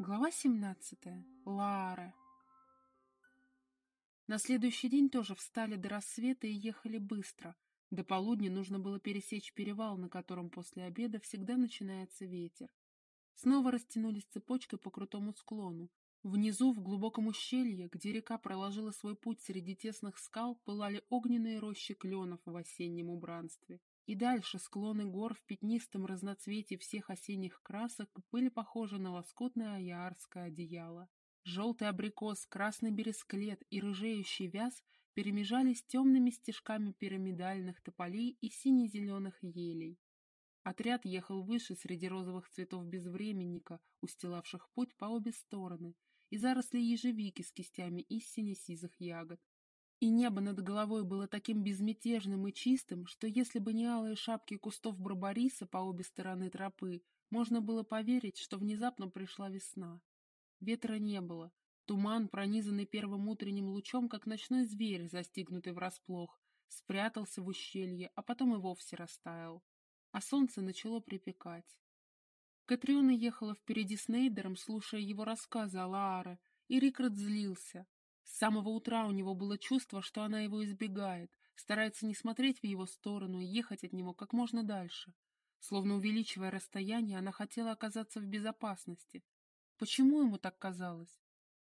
Глава 17. Лара. На следующий день тоже встали до рассвета и ехали быстро. До полудня нужно было пересечь перевал, на котором после обеда всегда начинается ветер. Снова растянулись цепочкой по крутому склону. Внизу, в глубоком ущелье, где река проложила свой путь среди тесных скал, пылали огненные рощи кленов в осеннем убранстве. И дальше склоны гор в пятнистом разноцветии всех осенних красок были похожи на лоскутное аярское одеяло. Желтый абрикос, красный бересклет и рыжеющий вяз перемежались темными стежками пирамидальных тополей и сине-зеленых елей. Отряд ехал выше среди розовых цветов безвременника, устилавших путь по обе стороны, и заросли ежевики с кистями из сине-сизых ягод. И небо над головой было таким безмятежным и чистым, что если бы не алые шапки кустов барбариса по обе стороны тропы, можно было поверить, что внезапно пришла весна. Ветра не было. Туман, пронизанный первым утренним лучом, как ночной зверь, застигнутый врасплох, спрятался в ущелье, а потом и вовсе растаял. А солнце начало припекать. Катриона ехала впереди с Нейдером, слушая его рассказы о Лааре, и Рикард злился. С самого утра у него было чувство, что она его избегает, старается не смотреть в его сторону и ехать от него как можно дальше. Словно увеличивая расстояние, она хотела оказаться в безопасности. Почему ему так казалось?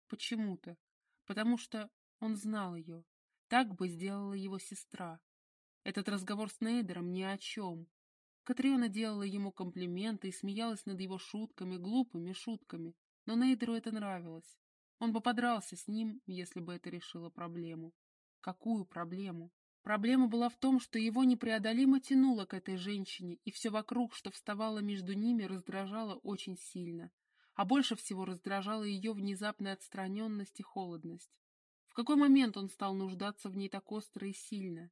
Почему-то. Потому что он знал ее. Так бы сделала его сестра. Этот разговор с Нейдером ни о чем. Катриона делала ему комплименты и смеялась над его шутками, глупыми шутками. Но Нейдеру это нравилось. Он бы подрался с ним, если бы это решило проблему. Какую проблему? Проблема была в том, что его непреодолимо тянуло к этой женщине, и все вокруг, что вставало между ними, раздражало очень сильно. А больше всего раздражала ее внезапная отстраненность и холодность. В какой момент он стал нуждаться в ней так остро и сильно?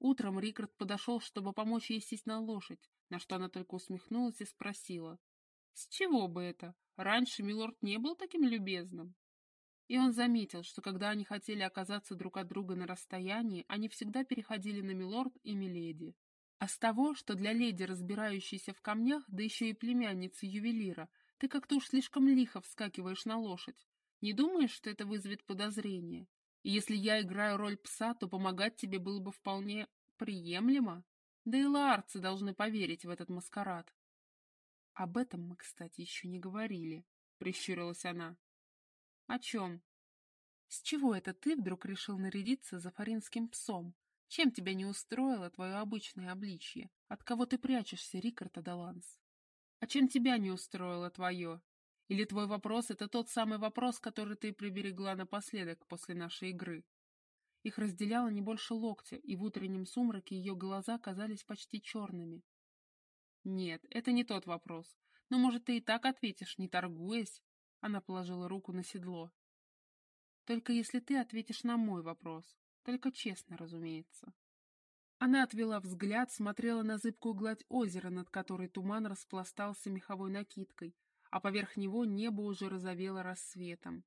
Утром Рикард подошел, чтобы помочь ей сесть на лошадь, на что она только усмехнулась и спросила. «С чего бы это? Раньше Милорд не был таким любезным. И он заметил, что когда они хотели оказаться друг от друга на расстоянии, они всегда переходили на Милорд и Миледи. А с того, что для леди, разбирающейся в камнях, да еще и племянницы ювелира, ты как-то уж слишком лихо вскакиваешь на лошадь. Не думаешь, что это вызовет подозрение? И если я играю роль пса, то помогать тебе было бы вполне приемлемо. Да и лаарцы должны поверить в этот маскарад. Об этом мы, кстати, еще не говорили, — прищурилась она. О чем? С чего это ты вдруг решил нарядиться за фаринским псом? Чем тебя не устроило твое обычное обличье? От кого ты прячешься, Рикард Адаланс? А чем тебя не устроило твое? Или твой вопрос — это тот самый вопрос, который ты приберегла напоследок после нашей игры? Их разделяло не больше локтя, и в утреннем сумраке ее глаза казались почти черными. Нет, это не тот вопрос. Но, может, ты и так ответишь, не торгуясь? Она положила руку на седло. Только если ты ответишь на мой вопрос. Только честно, разумеется. Она отвела взгляд, смотрела на зыбкую гладь озера, над которой туман распластался меховой накидкой, а поверх него небо уже розовело рассветом.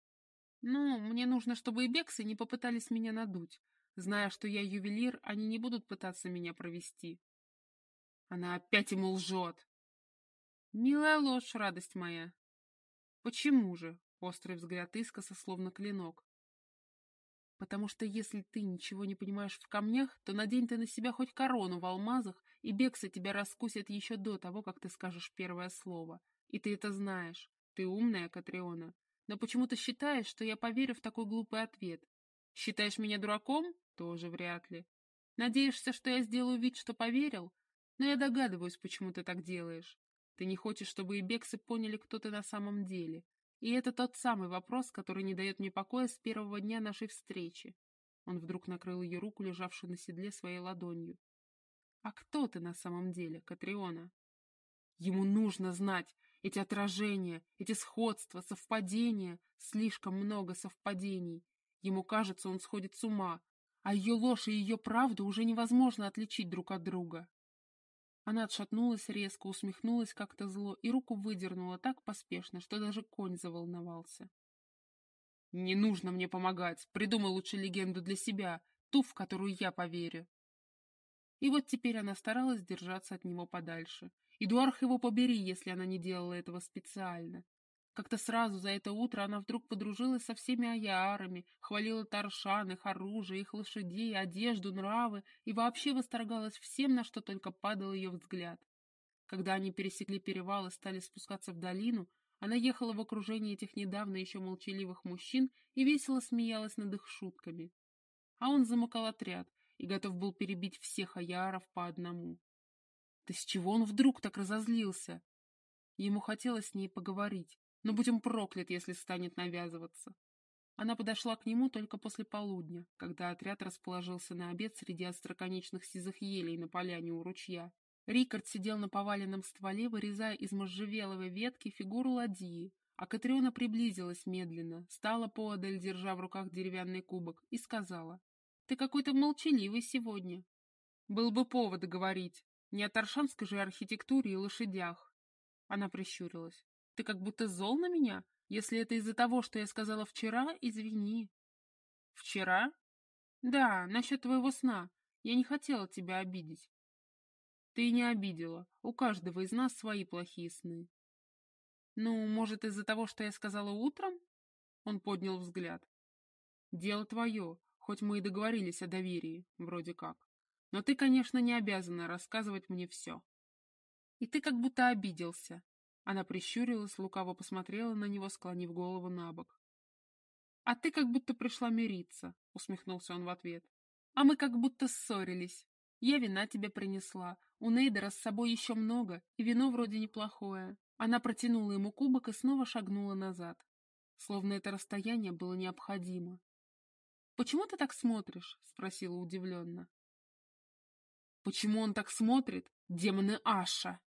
«Ну, мне нужно, чтобы и бексы не попытались меня надуть. Зная, что я ювелир, они не будут пытаться меня провести. Она опять ему лжет. Милая ложь, радость моя. Почему же? Острый взгляд искоса, словно клинок. Потому что если ты ничего не понимаешь в камнях, то надень ты на себя хоть корону в алмазах, и бексы тебя раскусят еще до того, как ты скажешь первое слово. И ты это знаешь. Ты умная, Катриона. Но почему ты считаешь, что я поверю в такой глупый ответ? Считаешь меня дураком? Тоже вряд ли. Надеешься, что я сделаю вид, что поверил? Но я догадываюсь, почему ты так делаешь. Ты не хочешь, чтобы и бексы поняли, кто ты на самом деле. И это тот самый вопрос, который не дает мне покоя с первого дня нашей встречи. Он вдруг накрыл ее руку, лежавшую на седле, своей ладонью. «А кто ты на самом деле, Катриона?» Ему нужно знать эти отражения, эти сходства, совпадения, слишком много совпадений. Ему кажется, он сходит с ума, а ее ложь и ее правду уже невозможно отличить друг от друга. Она отшатнулась резко, усмехнулась как-то зло и руку выдернула так поспешно, что даже конь заволновался. «Не нужно мне помогать. Придумай лучше легенду для себя, ту, в которую я поверю». И вот теперь она старалась держаться от него подальше. Эдуарх его побери, если она не делала этого специально. Как-то сразу за это утро она вдруг подружилась со всеми аярами, хвалила Таршан, их оружие, их лошадей, одежду, нравы и вообще восторгалась всем, на что только падал ее взгляд. Когда они пересекли перевал и стали спускаться в долину, она ехала в окружении этих недавно еще молчаливых мужчин и весело смеялась над их шутками. А он замыкал отряд и готов был перебить всех аяров по одному. Да с чего он вдруг так разозлился? Ему хотелось с ней поговорить, но будь он проклят, если станет навязываться. Она подошла к нему только после полудня, когда отряд расположился на обед среди остроконечных сизых елей на поляне у ручья. Рикард сидел на поваленном стволе, вырезая из можжевеловой ветки фигуру ладьи, а Катриона приблизилась медленно, стала поодаль, держа в руках деревянный кубок, и сказала, «Ты какой-то молчаливый сегодня». «Был бы повод говорить, не о таршанской же архитектуре и лошадях». Она прищурилась. Ты как будто зол на меня? Если это из-за того, что я сказала вчера, извини. Вчера? Да, насчет твоего сна. Я не хотела тебя обидеть. Ты не обидела. У каждого из нас свои плохие сны. Ну, может, из-за того, что я сказала утром? Он поднял взгляд. Дело твое, хоть мы и договорились о доверии, вроде как. Но ты, конечно, не обязана рассказывать мне все. И ты как будто обиделся. Она прищурилась, лукаво посмотрела на него, склонив голову на бок. «А ты как будто пришла мириться», — усмехнулся он в ответ. «А мы как будто ссорились. Я вина тебе принесла. У Нейдера с собой еще много, и вино вроде неплохое». Она протянула ему кубок и снова шагнула назад. Словно это расстояние было необходимо. «Почему ты так смотришь?» — спросила удивленно. «Почему он так смотрит? Демоны Аша!»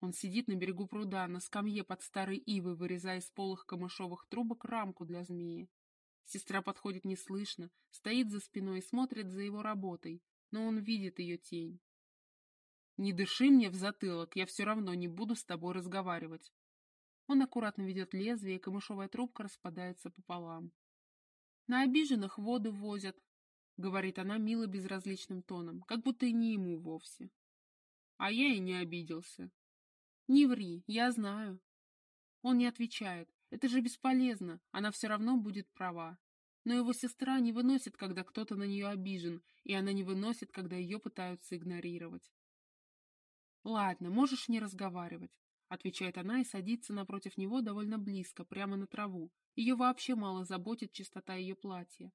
Он сидит на берегу пруда, на скамье под старой ивой, вырезая из полых камышовых трубок рамку для змеи. Сестра подходит неслышно, стоит за спиной и смотрит за его работой, но он видит ее тень. «Не дыши мне в затылок, я все равно не буду с тобой разговаривать». Он аккуратно ведет лезвие, и камышовая трубка распадается пополам. «На обиженных воду возят», — говорит она мило безразличным тоном, как будто и не ему вовсе. А я и не обиделся. Не ври, я знаю. Он не отвечает. Это же бесполезно, она все равно будет права. Но его сестра не выносит, когда кто-то на нее обижен, и она не выносит, когда ее пытаются игнорировать. «Ладно, можешь не разговаривать», — отвечает она и садится напротив него довольно близко, прямо на траву. Ее вообще мало заботит чистота ее платья.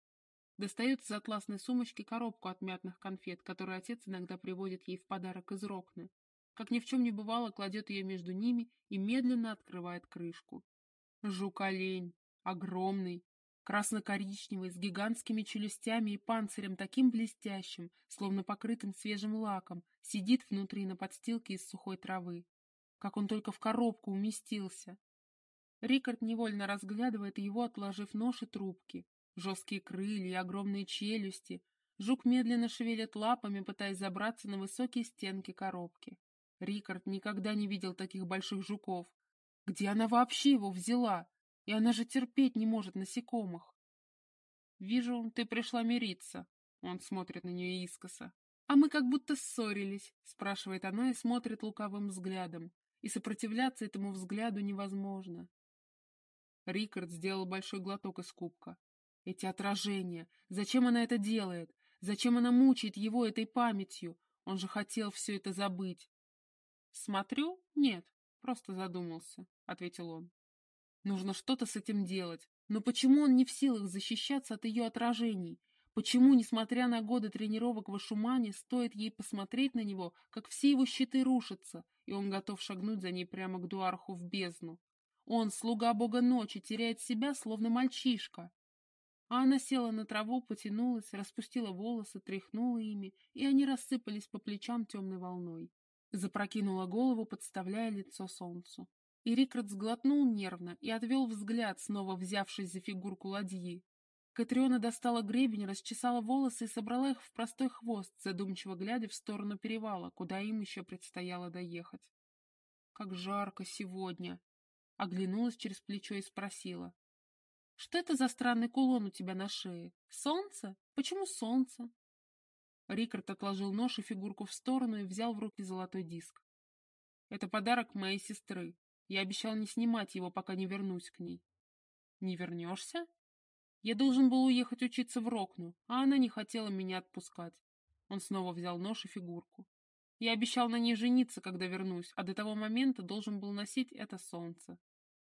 Достает из атласной сумочки коробку от мятных конфет, которую отец иногда приводит ей в подарок из Рокны как ни в чем не бывало, кладет ее между ними и медленно открывает крышку. Жук-олень, огромный, красно-коричневый, с гигантскими челюстями и панцирем таким блестящим, словно покрытым свежим лаком, сидит внутри на подстилке из сухой травы. Как он только в коробку уместился. Рикард невольно разглядывает его, отложив нож и трубки. Жесткие крылья огромные челюсти. Жук медленно шевелит лапами, пытаясь забраться на высокие стенки коробки. Рикард никогда не видел таких больших жуков. Где она вообще его взяла? И она же терпеть не может насекомых. «Вижу, ты пришла мириться», — он смотрит на нее искоса. «А мы как будто ссорились», — спрашивает она и смотрит лукавым взглядом. И сопротивляться этому взгляду невозможно. Рикард сделал большой глоток из кубка. Эти отражения. Зачем она это делает? Зачем она мучает его этой памятью? Он же хотел все это забыть. «Смотрю? Нет, просто задумался», — ответил он. «Нужно что-то с этим делать. Но почему он не в силах защищаться от ее отражений? Почему, несмотря на годы тренировок в Ашумане, стоит ей посмотреть на него, как все его щиты рушатся, и он готов шагнуть за ней прямо к Дуарху в бездну? Он, слуга бога ночи, теряет себя, словно мальчишка. А она села на траву, потянулась, распустила волосы, тряхнула ими, и они рассыпались по плечам темной волной. Запрокинула голову, подставляя лицо солнцу. И Рикард сглотнул нервно и отвел взгляд, снова взявшись за фигурку ладьи. Катриона достала гребень, расчесала волосы и собрала их в простой хвост, задумчиво глядя в сторону перевала, куда им еще предстояло доехать. «Как жарко сегодня!» Оглянулась через плечо и спросила. «Что это за странный кулон у тебя на шее? Солнце? Почему солнце?» Рикард отложил нож и фигурку в сторону и взял в руки золотой диск. «Это подарок моей сестры. Я обещал не снимать его, пока не вернусь к ней. Не вернешься? Я должен был уехать учиться в Рокну, а она не хотела меня отпускать. Он снова взял нож и фигурку. Я обещал на ней жениться, когда вернусь, а до того момента должен был носить это солнце.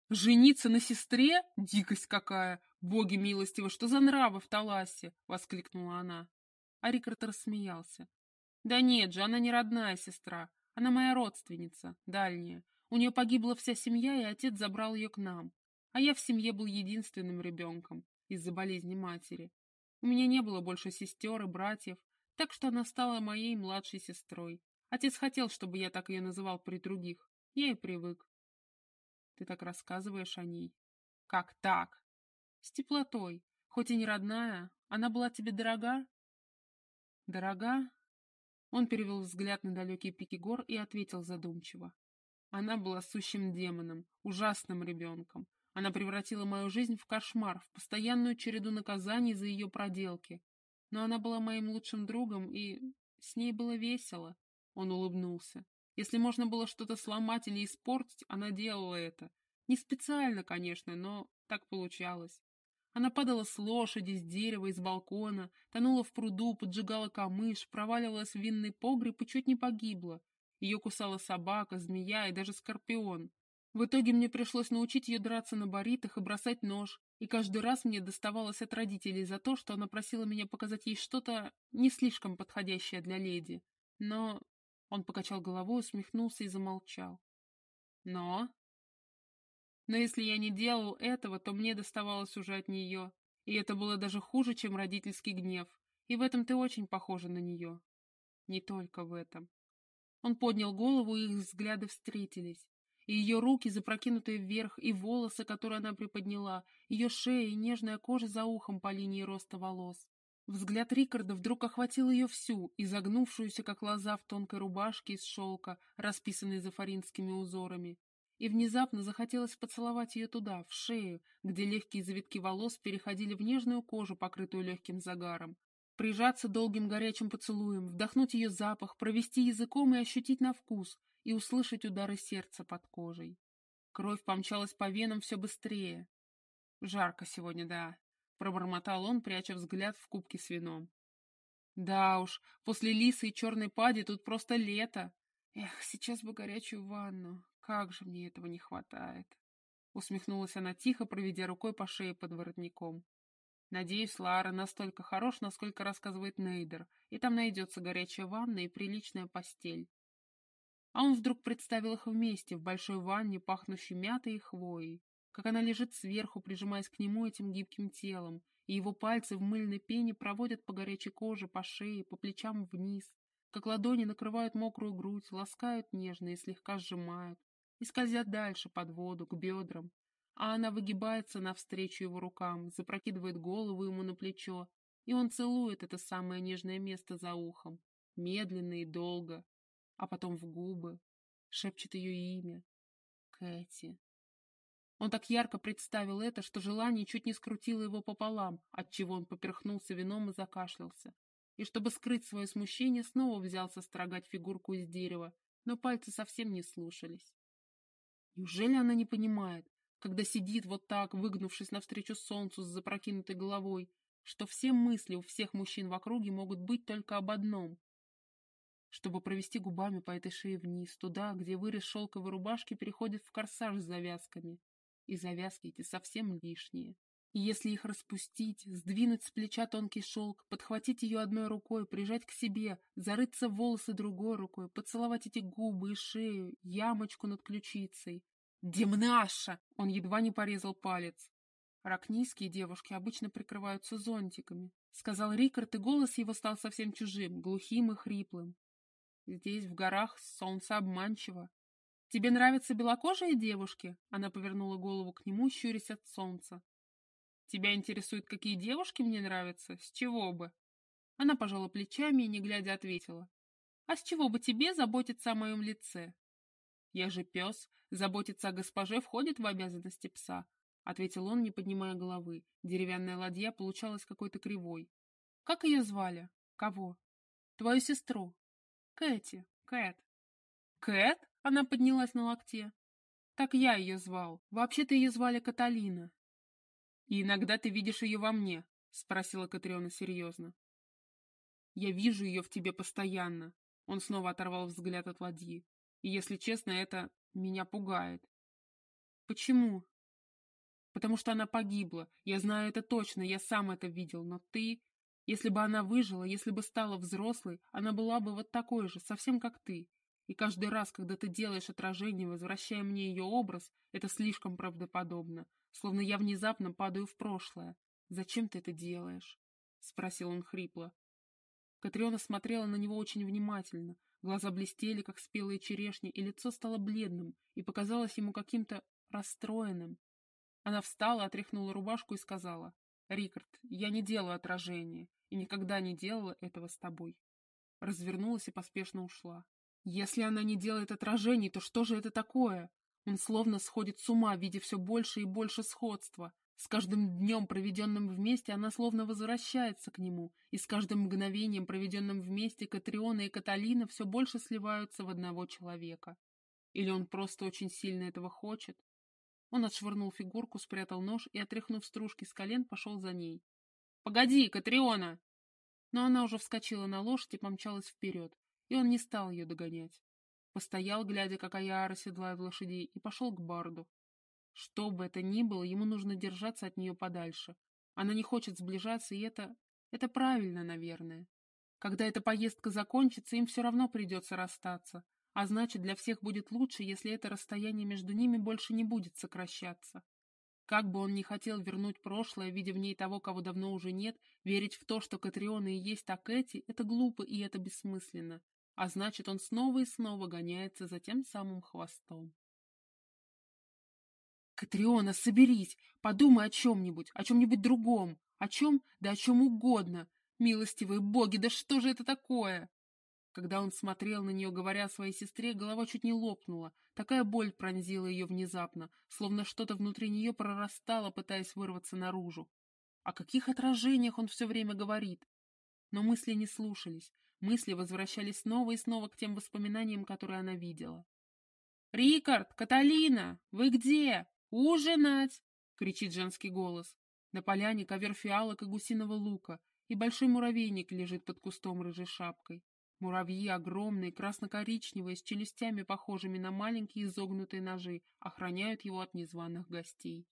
«Жениться на сестре? Дикость какая! Боги милостивы, что за нравы в Таласе!» — воскликнула она. А Рикард рассмеялся. «Да нет же, она не родная сестра. Она моя родственница, дальняя. У нее погибла вся семья, и отец забрал ее к нам. А я в семье был единственным ребенком из-за болезни матери. У меня не было больше сестер и братьев, так что она стала моей младшей сестрой. Отец хотел, чтобы я так ее называл при других. Я и привык. Ты так рассказываешь о ней. Как так? С теплотой. Хоть и не родная, она была тебе дорога? Дорога? Он перевел взгляд на далекие пики гор и ответил задумчиво. Она была сущим демоном, ужасным ребенком. Она превратила мою жизнь в кошмар, в постоянную череду наказаний за ее проделки. Но она была моим лучшим другом, и с ней было весело. Он улыбнулся. Если можно было что-то сломать или испортить, она делала это. Не специально, конечно, но так получалось. Она падала с лошади, с дерева, из балкона, тонула в пруду, поджигала камыш, проваливалась в винный погреб и чуть не погибла. Ее кусала собака, змея и даже скорпион. В итоге мне пришлось научить ее драться на баритах и бросать нож, и каждый раз мне доставалось от родителей за то, что она просила меня показать ей что-то не слишком подходящее для леди. Но он покачал головой, усмехнулся и замолчал. Но... Но если я не делал этого, то мне доставалось уже от нее. И это было даже хуже, чем родительский гнев. И в этом ты очень похожа на нее. Не только в этом. Он поднял голову, и их взгляды встретились. И ее руки, запрокинутые вверх, и волосы, которые она приподняла, ее шея и нежная кожа за ухом по линии роста волос. Взгляд Рикарда вдруг охватил ее всю, изогнувшуюся, как лоза в тонкой рубашке из шелка, расписанной зафаринскими узорами. И внезапно захотелось поцеловать ее туда, в шею, где легкие завитки волос переходили в нежную кожу, покрытую легким загаром. Прижаться долгим горячим поцелуем, вдохнуть ее запах, провести языком и ощутить на вкус, и услышать удары сердца под кожей. Кровь помчалась по венам все быстрее. Жарко сегодня, да, пробормотал он, пряча взгляд в кубке с вином. Да уж, после лисы и черной пади тут просто лето. Эх, сейчас бы горячую ванну. Как же мне этого не хватает. Усмехнулась она тихо, проведя рукой по шее под воротником. Надеюсь, Лара настолько хорош, насколько рассказывает Нейдер, и там найдется горячая ванна и приличная постель. А он вдруг представил их вместе в большой ванне, пахнущей мятой и хвоей как она лежит сверху, прижимаясь к нему этим гибким телом, и его пальцы в мыльной пене проводят по горячей коже, по шее, по плечам вниз, как ладони накрывают мокрую грудь, ласкают нежно и слегка сжимают, и скользят дальше под воду, к бедрам. А она выгибается навстречу его рукам, запрокидывает голову ему на плечо, и он целует это самое нежное место за ухом, медленно и долго, а потом в губы, шепчет ее имя. Кэти. Он так ярко представил это, что желание чуть не скрутило его пополам, отчего он поперхнулся вином и закашлялся. И чтобы скрыть свое смущение, снова взялся строгать фигурку из дерева, но пальцы совсем не слушались. Неужели она не понимает, когда сидит вот так, выгнувшись навстречу солнцу с запрокинутой головой, что все мысли у всех мужчин в округе могут быть только об одном чтобы провести губами по этой шее вниз, туда, где вырез шелковой рубашки переходит в корсаж с завязками, и завязки эти совсем лишние. И если их распустить, сдвинуть с плеча тонкий шелк, подхватить ее одной рукой, прижать к себе, зарыться в волосы другой рукой, поцеловать эти губы и шею, ямочку над ключицей. «Демнаша!» — он едва не порезал палец. Ракнийские девушки обычно прикрываются зонтиками, — сказал Рикард, и голос его стал совсем чужим, глухим и хриплым. Здесь, в горах, солнце обманчиво. «Тебе нравятся белокожие девушки?» Она повернула голову к нему, щурясь от солнца. «Тебя интересует, какие девушки мне нравятся? С чего бы?» Она пожала плечами и, не глядя, ответила. «А с чего бы тебе заботиться о моем лице?» «Я же пес. Заботиться о госпоже входит в обязанности пса», — ответил он, не поднимая головы. Деревянная ладья получалась какой-то кривой. «Как ее звали?» «Кого?» «Твою сестру». «Кэти. Кэт». «Кэт?» Она поднялась на локте. Так я ее звал. Вообще-то ее звали Каталина. И иногда ты видишь ее во мне, спросила Катриона серьезно. Я вижу ее в тебе постоянно. Он снова оторвал взгляд от ладьи. И, если честно, это меня пугает. Почему? Потому что она погибла. Я знаю это точно, я сам это видел. Но ты... Если бы она выжила, если бы стала взрослой, она была бы вот такой же, совсем как ты. И каждый раз, когда ты делаешь отражение, возвращая мне ее образ, это слишком правдоподобно, словно я внезапно падаю в прошлое. «Зачем ты это делаешь?» — спросил он хрипло. Катриона смотрела на него очень внимательно. Глаза блестели, как спелые черешни, и лицо стало бледным и показалось ему каким-то расстроенным. Она встала, отряхнула рубашку и сказала, «Рикард, я не делаю отражения и никогда не делала этого с тобой». Развернулась и поспешно ушла. Если она не делает отражений, то что же это такое? Он словно сходит с ума, видя все больше и больше сходства. С каждым днем, проведенным вместе, она словно возвращается к нему, и с каждым мгновением, проведенным вместе, Катриона и Каталина все больше сливаются в одного человека. Или он просто очень сильно этого хочет? Он отшвырнул фигурку, спрятал нож и, отряхнув стружки с колен, пошел за ней. «Погоди, Катриона!» Но она уже вскочила на лошадь и помчалась вперед, и он не стал ее догонять. Постоял, глядя, как Аяра седлает лошадей, и пошел к Барду. Что бы это ни было, ему нужно держаться от нее подальше. Она не хочет сближаться, и это... это правильно, наверное. Когда эта поездка закончится, им все равно придется расстаться, а значит, для всех будет лучше, если это расстояние между ними больше не будет сокращаться. Как бы он ни хотел вернуть прошлое, видя в ней того, кого давно уже нет, верить в то, что Катриона и есть так эти, это глупо и это бессмысленно. А значит, он снова и снова гоняется за тем самым хвостом. «Катриона, соберись! Подумай о чем-нибудь, о чем-нибудь другом. О чем? Да о чем угодно. Милостивые боги, да что же это такое?» Когда он смотрел на нее, говоря своей сестре, голова чуть не лопнула. Такая боль пронзила ее внезапно, словно что-то внутри нее прорастало, пытаясь вырваться наружу. О каких отражениях он все время говорит? Но мысли не слушались. Мысли возвращались снова и снова к тем воспоминаниям, которые она видела. «Рикард! Каталина! Вы где?» «Ужинать!» — кричит женский голос. На поляне ковер фиалок и гусиного лука, и большой муравейник лежит под кустом рыжей шапкой. Муравьи огромные, красно-коричневые, с челюстями, похожими на маленькие изогнутые ножи, охраняют его от незваных гостей.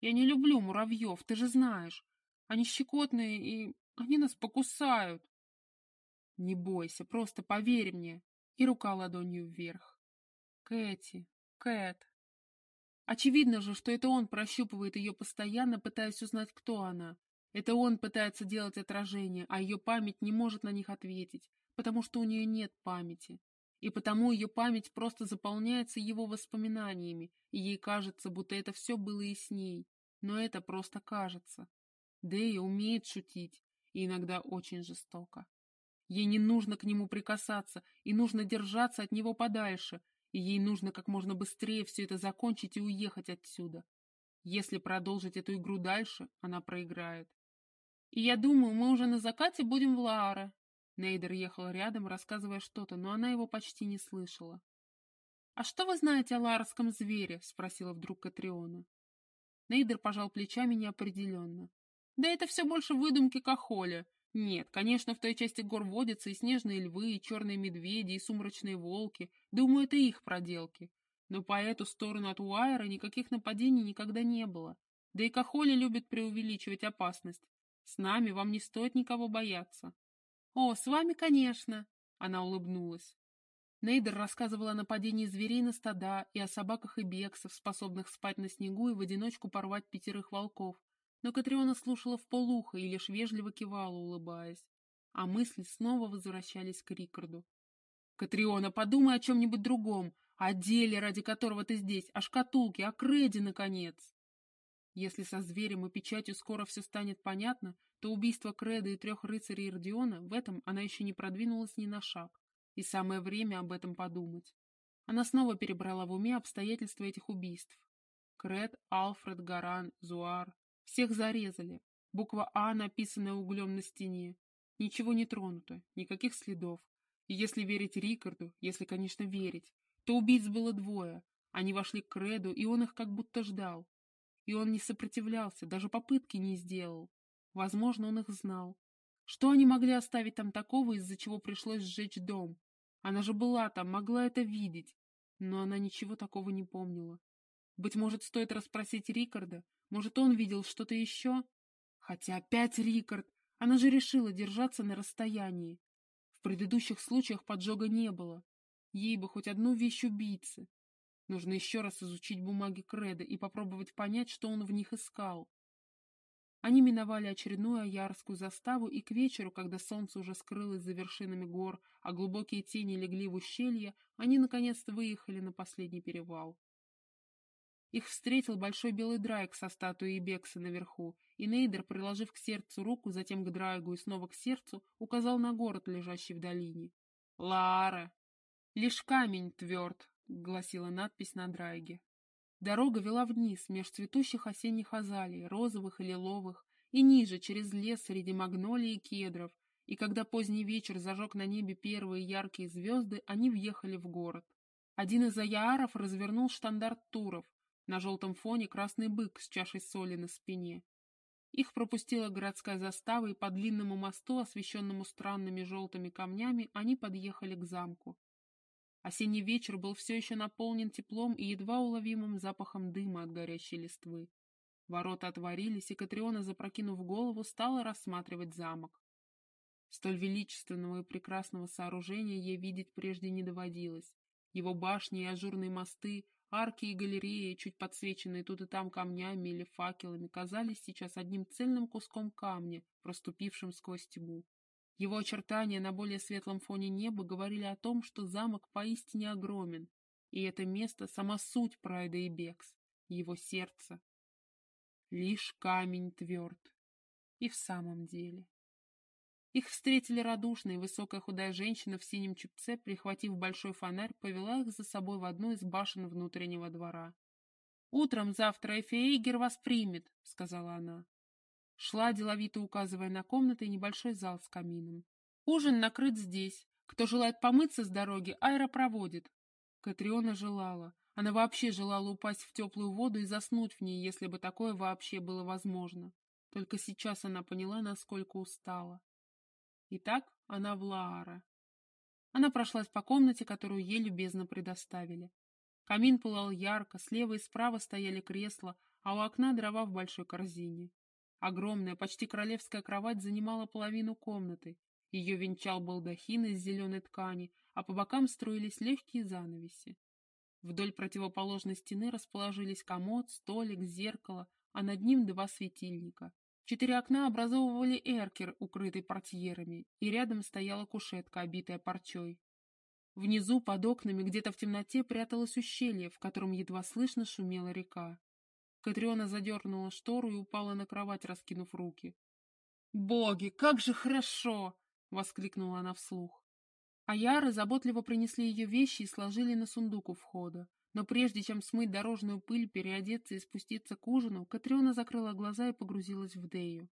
«Я не люблю муравьев, ты же знаешь. Они щекотные, и они нас покусают». «Не бойся, просто поверь мне». И рука ладонью вверх. «Кэти, Кэт, Очевидно же, что это он прощупывает ее постоянно, пытаясь узнать, кто она. Это он пытается делать отражение, а ее память не может на них ответить, потому что у нее нет памяти. И потому ее память просто заполняется его воспоминаниями, и ей кажется, будто это все было и с ней. Но это просто кажется. Дэя умеет шутить, и иногда очень жестоко. Ей не нужно к нему прикасаться, и нужно держаться от него подальше, и ей нужно как можно быстрее все это закончить и уехать отсюда. Если продолжить эту игру дальше, она проиграет. И я думаю, мы уже на закате будем в Лааре. Нейдер ехал рядом, рассказывая что-то, но она его почти не слышала. «А что вы знаете о ларском звере?» — спросила вдруг Катриона. Нейдер пожал плечами неопределенно. «Да это все больше выдумки Кахоля. Нет, конечно, в той части гор водятся и снежные львы, и черные медведи, и сумрачные волки. Думаю, это их проделки. Но по эту сторону от Уайра никаких нападений никогда не было. Да и Кахоли любит преувеличивать опасность. С нами вам не стоит никого бояться. О, с вами, конечно, она улыбнулась. Нейдер рассказывала о нападении зверей на стада и о собаках и бексов, способных спать на снегу и в одиночку порвать пятерых волков, но Катриона слушала в полухо и лишь вежливо кивала, улыбаясь. А мысли снова возвращались к Рикарду. «Катриона, подумай о чем-нибудь другом, о деле, ради которого ты здесь, о шкатулке, о Креде, наконец!» Если со зверем и печатью скоро все станет понятно, то убийство Креда и трех рыцарей Ирдиона в этом она еще не продвинулась ни на шаг, и самое время об этом подумать. Она снова перебрала в уме обстоятельства этих убийств. Кред, Алфред, Гаран, Зуар, всех зарезали. Буква «А», написанная углем на стене. Ничего не тронуто, никаких следов. И если верить Рикарду, если, конечно, верить, то убийц было двое. Они вошли к Креду, и он их как будто ждал. И он не сопротивлялся, даже попытки не сделал. Возможно, он их знал. Что они могли оставить там такого, из-за чего пришлось сжечь дом? Она же была там, могла это видеть. Но она ничего такого не помнила. Быть может, стоит расспросить Рикарда? Может, он видел что-то еще? Хотя опять Рикард. Она же решила держаться на расстоянии. В предыдущих случаях поджога не было. Ей бы хоть одну вещь убийцы. Нужно еще раз изучить бумаги Креда и попробовать понять, что он в них искал. Они миновали очередную аярскую заставу, и к вечеру, когда солнце уже скрылось за вершинами гор, а глубокие тени легли в ущелье, они наконец-то выехали на последний перевал. Их встретил большой белый драйк со статуей Бекса наверху, и Нейдер, приложив к сердцу руку, затем к драйгу и снова к сердцу, указал на город, лежащий в долине. «Лара! Лишь камень тверд!» — гласила надпись на драйге. Дорога вела вниз, меж цветущих осенних азалий, розовых и лиловых, и ниже, через лес среди магнолий и кедров, и когда поздний вечер зажег на небе первые яркие звезды, они въехали в город. Один из аяров развернул штандарт туров, на желтом фоне красный бык с чашей соли на спине. Их пропустила городская застава, и по длинному мосту, освещенному странными желтыми камнями, они подъехали к замку. Осенний вечер был все еще наполнен теплом и едва уловимым запахом дыма от горящей листвы. Ворота отворились, и Катриона, запрокинув голову, стала рассматривать замок. Столь величественного и прекрасного сооружения ей видеть прежде не доводилось. Его башни и ажурные мосты, арки и галереи, чуть подсвеченные тут и там камнями или факелами, казались сейчас одним цельным куском камня, проступившим сквозь тьму. Его очертания на более светлом фоне неба говорили о том, что замок поистине огромен, и это место — сама суть Прайда и Бекс, его сердце. Лишь камень тверд. И в самом деле. Их встретили радушно, и высокая худая женщина в синем чепце, прихватив большой фонарь, повела их за собой в одну из башен внутреннего двора. «Утром завтра Эфиэйгер вас примет», — сказала она. Шла, деловито указывая на комнаты и небольшой зал с камином. «Ужин накрыт здесь. Кто желает помыться с дороги, Айра проводит». Катриона желала. Она вообще желала упасть в теплую воду и заснуть в ней, если бы такое вообще было возможно. Только сейчас она поняла, насколько устала. Итак, она в Лаара. Она прошлась по комнате, которую ей любезно предоставили. Камин пылал ярко, слева и справа стояли кресла, а у окна дрова в большой корзине. Огромная, почти королевская кровать занимала половину комнаты. Ее венчал балдахин из зеленой ткани, а по бокам строились легкие занавеси. Вдоль противоположной стены расположились комод, столик, зеркало, а над ним два светильника. Четыре окна образовывали эркер, укрытый портьерами, и рядом стояла кушетка, обитая парчой. Внизу, под окнами, где-то в темноте пряталось ущелье, в котором едва слышно шумела река. Катриона задернула штору и упала на кровать, раскинув руки. «Боги, как же хорошо!» — воскликнула она вслух. Аяры заботливо принесли ее вещи и сложили на сундук у входа. Но прежде чем смыть дорожную пыль, переодеться и спуститься к ужину, Катриона закрыла глаза и погрузилась в Дею.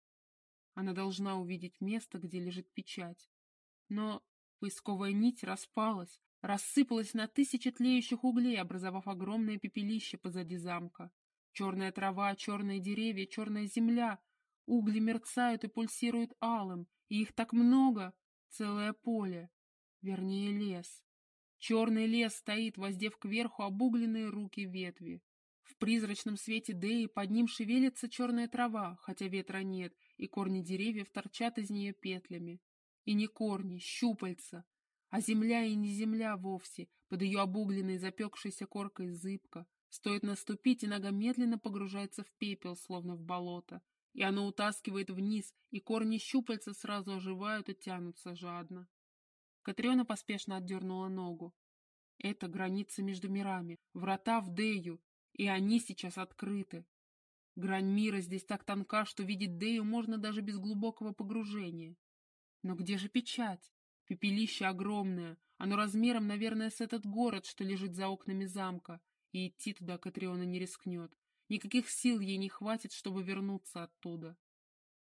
Она должна увидеть место, где лежит печать. Но поисковая нить распалась, рассыпалась на тысячи тлеющих углей, образовав огромное пепелище позади замка. Черная трава, черные деревья, черная земля. Угли мерцают и пульсируют алым, и их так много, целое поле. Вернее, лес. Черный лес стоит, воздев кверху обугленные руки ветви. В призрачном свете Деи под ним шевелится черная трава, хотя ветра нет, и корни деревьев торчат из нее петлями. И не корни, щупальца, а земля и не земля вовсе, под ее обугленной запекшейся коркой зыбка, Стоит наступить, и нога медленно погружается в пепел, словно в болото, и оно утаскивает вниз, и корни щупальца сразу оживают и тянутся жадно. Катриона поспешно отдернула ногу. Это граница между мирами, врата в Дею, и они сейчас открыты. Грань мира здесь так тонка, что видеть Дею можно даже без глубокого погружения. Но где же печать? Пепелище огромное, оно размером, наверное, с этот город, что лежит за окнами замка, и идти туда Катриона не рискнет. Никаких сил ей не хватит, чтобы вернуться оттуда.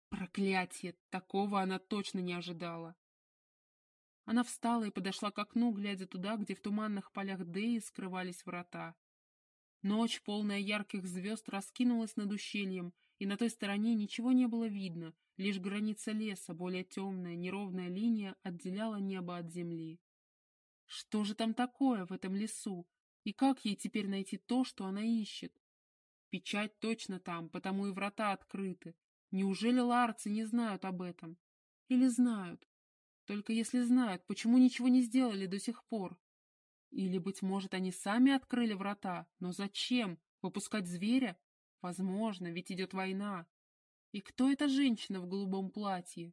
Проклятие! Такого она точно не ожидала. Она встала и подошла к окну, глядя туда, где в туманных полях Деи скрывались врата. Ночь, полная ярких звезд, раскинулась над ущельем, и на той стороне ничего не было видно, лишь граница леса, более темная, неровная линия отделяла небо от земли. Что же там такое в этом лесу? И как ей теперь найти то, что она ищет? Печать точно там, потому и врата открыты. Неужели ларцы не знают об этом? Или знают? Только если знают, почему ничего не сделали до сих пор? Или, быть может, они сами открыли врата? Но зачем? Выпускать зверя? Возможно, ведь идет война. И кто эта женщина в голубом платье?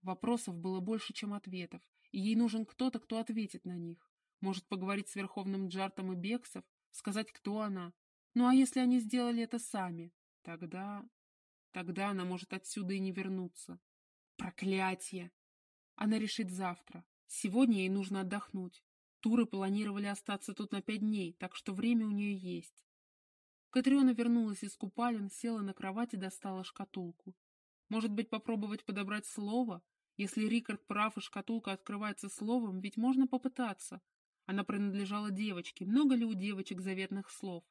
Вопросов было больше, чем ответов, и ей нужен кто-то, кто ответит на них. Может, поговорить с Верховным Джартом и Бексов, сказать, кто она. Ну а если они сделали это сами? Тогда... Тогда она может отсюда и не вернуться. Проклятие! Она решит завтра. Сегодня ей нужно отдохнуть. Туры планировали остаться тут на пять дней, так что время у нее есть. Катриона вернулась из купалин, села на кровать и достала шкатулку. Может быть, попробовать подобрать слово? Если Рикард прав и шкатулка открывается словом, ведь можно попытаться. Она принадлежала девочке. Много ли у девочек заветных слов?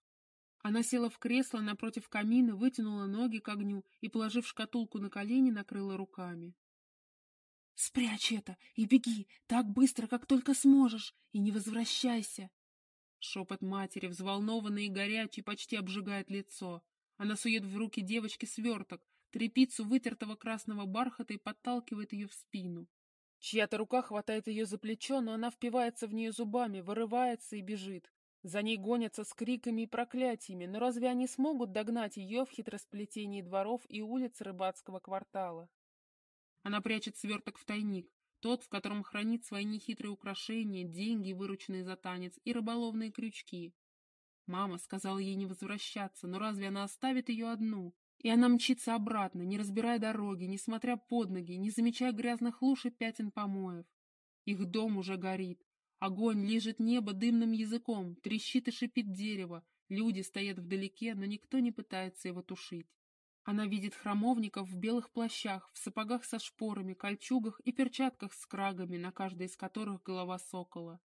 Она села в кресло напротив камина, вытянула ноги к огню и, положив шкатулку на колени, накрыла руками. «Спрячь это и беги так быстро, как только сможешь, и не возвращайся!» Шепот матери, взволнованный и горячий, почти обжигает лицо. Она сует в руки девочки сверток, трепицу вытертого красного бархата и подталкивает ее в спину. Чья-то рука хватает ее за плечо, но она впивается в нее зубами, вырывается и бежит. За ней гонятся с криками и проклятиями, но разве они смогут догнать ее в хитросплетении дворов и улиц рыбацкого квартала? Она прячет сверток в тайник, тот, в котором хранит свои нехитрые украшения, деньги, вырученные за танец, и рыболовные крючки. Мама сказала ей не возвращаться, но разве она оставит ее одну? И она мчится обратно, не разбирая дороги, не смотря под ноги, не замечая грязных луж и пятен помоев. Их дом уже горит. Огонь лижет небо дымным языком, трещит и шипит дерево. Люди стоят вдалеке, но никто не пытается его тушить. Она видит храмовников в белых плащах, в сапогах со шпорами, кольчугах и перчатках с крагами, на каждой из которых голова сокола.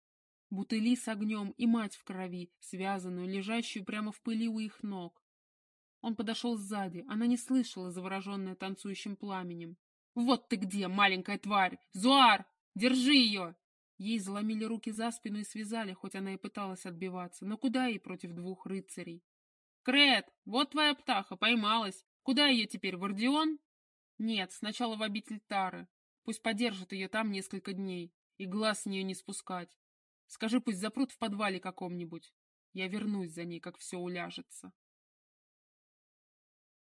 Бутыли с огнем и мать в крови, связанную, лежащую прямо в пыли у их ног. Он подошел сзади, она не слышала, завороженная танцующим пламенем. «Вот ты где, маленькая тварь! Зуар! Держи ее!» Ей заломили руки за спину и связали, хоть она и пыталась отбиваться. Но куда ей против двух рыцарей? «Крет, вот твоя птаха, поймалась! Куда ее теперь, в Ордеон? Нет, сначала в обитель Тары. Пусть подержат ее там несколько дней, и глаз с нее не спускать. Скажи, пусть запрут в подвале каком-нибудь. Я вернусь за ней, как все уляжется.